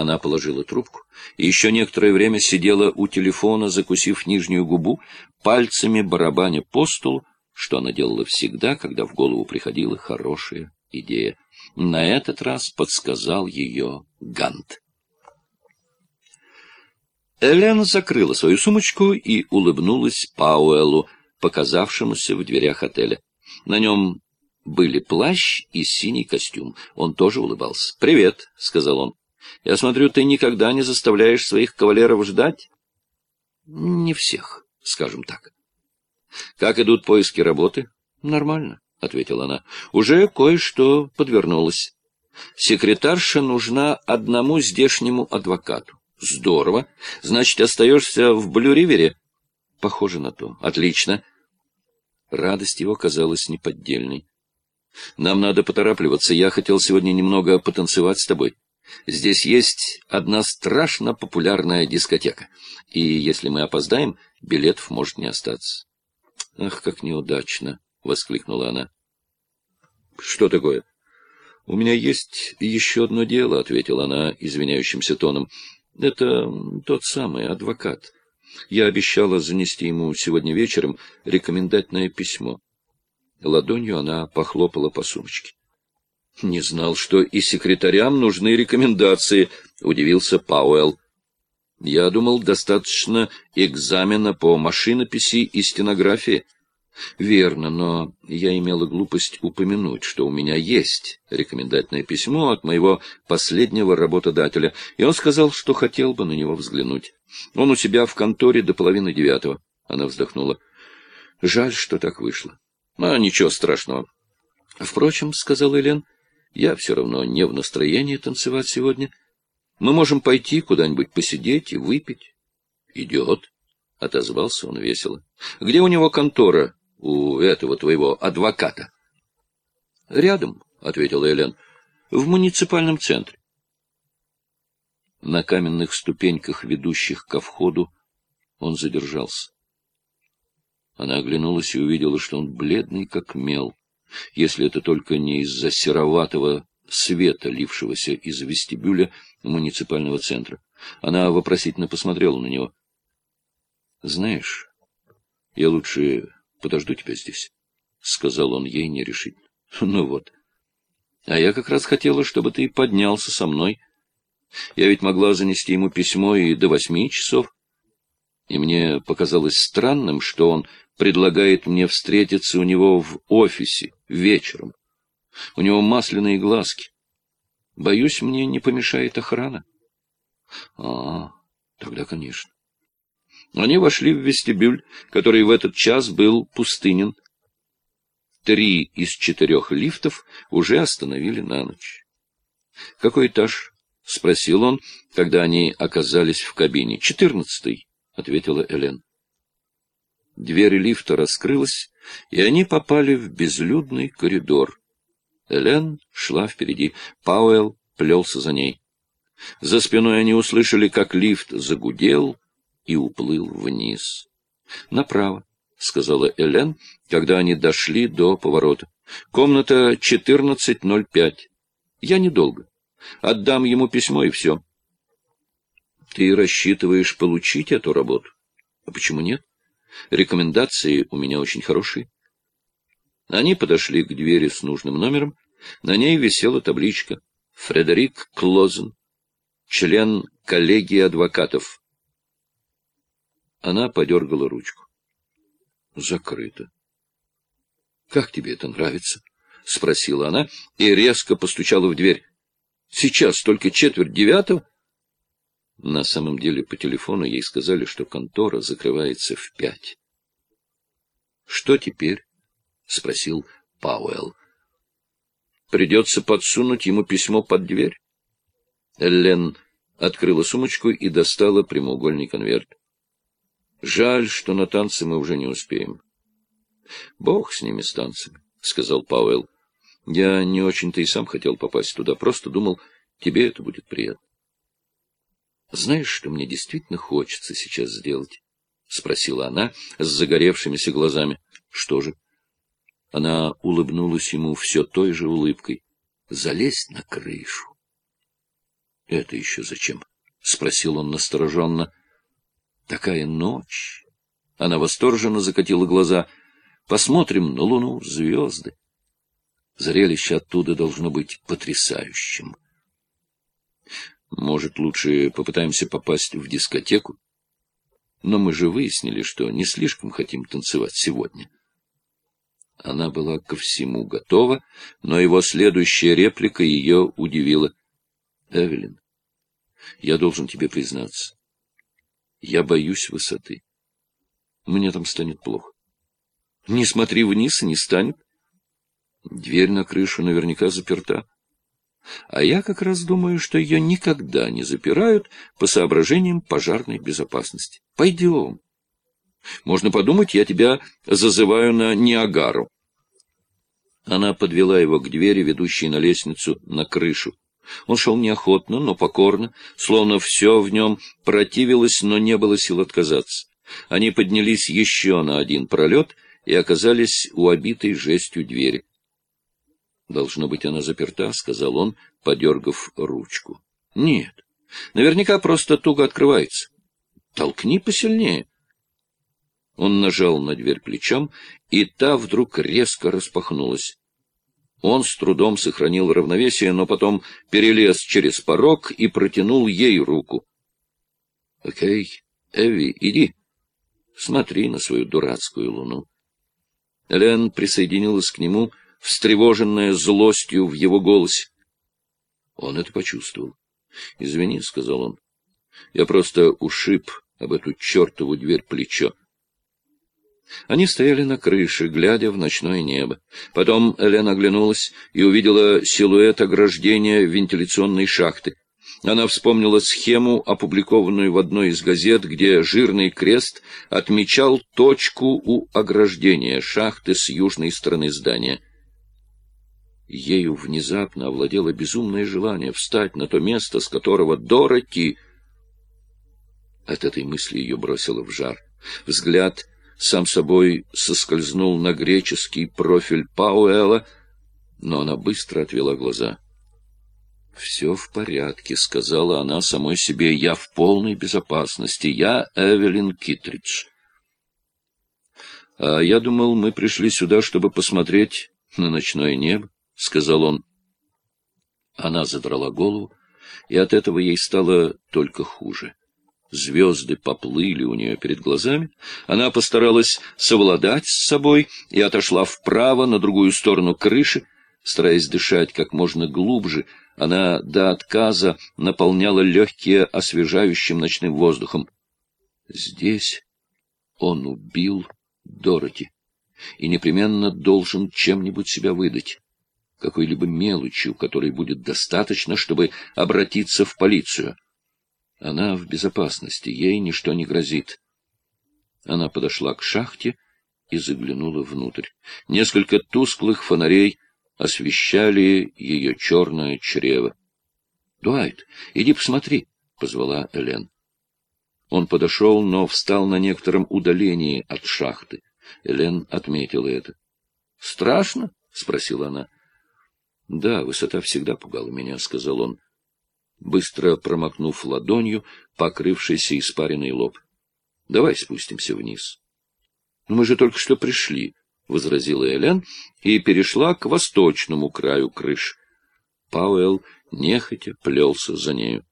Она положила трубку и еще некоторое время сидела у телефона, закусив нижнюю губу, пальцами барабаня по столу, что она делала всегда, когда в голову приходила хорошая идея. На этот раз подсказал ее Гант. Элен закрыла свою сумочку и улыбнулась Пауэллу, показавшемуся в дверях отеля. На нем были плащ и синий костюм. Он тоже улыбался. «Привет», — сказал он. «Я смотрю, ты никогда не заставляешь своих кавалеров ждать?» «Не всех, скажем так». «Как идут поиски работы?» «Нормально», — ответила она. «Уже кое-что подвернулось. Секретарша нужна одному здешнему адвокату. Здорово. Значит, остаешься в Блю-Ривере? Похоже на то. Отлично. Радость его казалась неподдельной. Нам надо поторапливаться. Я хотел сегодня немного потанцевать с тобой. Здесь есть одна страшно популярная дискотека. И если мы опоздаем, билетов может не остаться. Ах, как неудачно! — воскликнула она. — Что такое? — У меня есть еще одно дело, — ответила она извиняющимся тоном. Это тот самый адвокат. Я обещала занести ему сегодня вечером рекомендательное письмо. Ладонью она похлопала по сумочке. — Не знал, что и секретарям нужны рекомендации, — удивился Пауэлл. — Я думал, достаточно экзамена по машинописи и стенографии. — Верно, но я имела глупость упомянуть, что у меня есть рекомендательное письмо от моего последнего работодателя, и он сказал, что хотел бы на него взглянуть. Он у себя в конторе до половины девятого. Она вздохнула. Жаль, что так вышло. А ничего страшного. Впрочем, — сказал Элен, — я все равно не в настроении танцевать сегодня. Мы можем пойти куда-нибудь посидеть и выпить. — Идет, — отозвался он весело. — Где у него контора? у этого твоего адвоката? — Рядом, — ответила Элен, — в муниципальном центре. На каменных ступеньках, ведущих ко входу, он задержался. Она оглянулась и увидела, что он бледный, как мел, если это только не из-за сероватого света, лившегося из вестибюля муниципального центра. Она вопросительно посмотрела на него. — Знаешь, я лучше подожду тебя здесь, — сказал он ей нерешительно. — Ну вот. А я как раз хотела, чтобы ты поднялся со мной. Я ведь могла занести ему письмо и до восьми часов. И мне показалось странным, что он предлагает мне встретиться у него в офисе вечером. У него масляные глазки. Боюсь, мне не помешает охрана. А, тогда, конечно. Они вошли в вестибюль, который в этот час был пустынен. Три из четырех лифтов уже остановили на ночь. — Какой этаж? — спросил он, когда они оказались в кабине. — Четырнадцатый, — ответила Элен. Дверь лифта раскрылась, и они попали в безлюдный коридор. Элен шла впереди, Пауэлл плелся за ней. За спиной они услышали, как лифт загудел, и уплыл вниз. — Направо, — сказала Элен, когда они дошли до поворота. — Комната 14.05. Я недолго. Отдам ему письмо, и все. — Ты рассчитываешь получить эту работу? — А почему нет? Рекомендации у меня очень хорошие. Они подошли к двери с нужным номером. На ней висела табличка «Фредерик Клозен, член коллегии адвокатов». Она подергала ручку. Закрыто. — Как тебе это нравится? — спросила она и резко постучала в дверь. — Сейчас только четверть девятого. На самом деле по телефону ей сказали, что контора закрывается в пять. — Что теперь? — спросил Пауэлл. — Придется подсунуть ему письмо под дверь. Эллен открыла сумочку и достала прямоугольный конверт. Жаль, что на танцы мы уже не успеем. — Бог с ними, с танцами, — сказал Пауэлл. — Я не очень-то и сам хотел попасть туда, просто думал, тебе это будет приятно. — Знаешь, что мне действительно хочется сейчас сделать? — спросила она с загоревшимися глазами. — Что же? Она улыбнулась ему все той же улыбкой. — Залезть на крышу. Это еще зачем? — спросил он настороженно. — Такая ночь. Она восторженно закатила глаза. — Посмотрим на луну, звезды. Зрелище оттуда должно быть потрясающим. Может, лучше попытаемся попасть в дискотеку? Но мы же выяснили, что не слишком хотим танцевать сегодня. Она была ко всему готова, но его следующая реплика ее удивила. — Эвелин, я должен тебе признаться. Я боюсь высоты. Мне там станет плохо. Не смотри вниз, и не станет. Дверь на крышу наверняка заперта. А я как раз думаю, что ее никогда не запирают по соображениям пожарной безопасности. Пойдем. Можно подумать, я тебя зазываю на Ниагару. Она подвела его к двери, ведущей на лестницу, на крышу. Он шел неохотно, но покорно, словно все в нем противилось, но не было сил отказаться. Они поднялись еще на один пролет и оказались у обитой жестью двери. «Должно быть, она заперта», — сказал он, подергав ручку. «Нет, наверняка просто туго открывается. Толкни посильнее». Он нажал на дверь плечом, и та вдруг резко распахнулась. Он с трудом сохранил равновесие, но потом перелез через порог и протянул ей руку. — Окей, Эви, иди. Смотри на свою дурацкую луну. Элен присоединилась к нему, встревоженная злостью в его голосе. Он это почувствовал. — Извини, — сказал он, — я просто ушиб об эту чертову дверь плечо. Они стояли на крыше, глядя в ночное небо. Потом Элен оглянулась и увидела силуэт ограждения вентиляционной шахты. Она вспомнила схему, опубликованную в одной из газет, где жирный крест отмечал точку у ограждения шахты с южной стороны здания. Ею внезапно овладело безумное желание встать на то место, с которого Дороти... От этой мысли ее бросило в жар. Взгляд сам собой соскользнул на греческий профиль Пауэлла, но она быстро отвела глаза. — Все в порядке, — сказала она самой себе. — Я в полной безопасности. Я Эвелин Китридж. — А я думал, мы пришли сюда, чтобы посмотреть на ночное небо, — сказал он. Она задрала голову, и от этого ей стало только хуже. Звезды поплыли у нее перед глазами. Она постаралась совладать с собой и отошла вправо, на другую сторону крыши. Стараясь дышать как можно глубже, она до отказа наполняла легкие освежающим ночным воздухом. Здесь он убил Дороти и непременно должен чем-нибудь себя выдать, какой-либо мелочью, которой будет достаточно, чтобы обратиться в полицию. Она в безопасности, ей ничто не грозит. Она подошла к шахте и заглянула внутрь. Несколько тусклых фонарей освещали ее черное чрево. — Дуайт, иди посмотри, — позвала Элен. Он подошел, но встал на некотором удалении от шахты. Элен отметила это. — Страшно? — спросила она. — Да, высота всегда пугала меня, — сказал он быстро промокнув ладонью покрывшийся испаренный лоб. — Давай спустимся вниз. — Мы же только что пришли, — возразила Элен и перешла к восточному краю крыш. Пауэлл нехотя плелся за нею.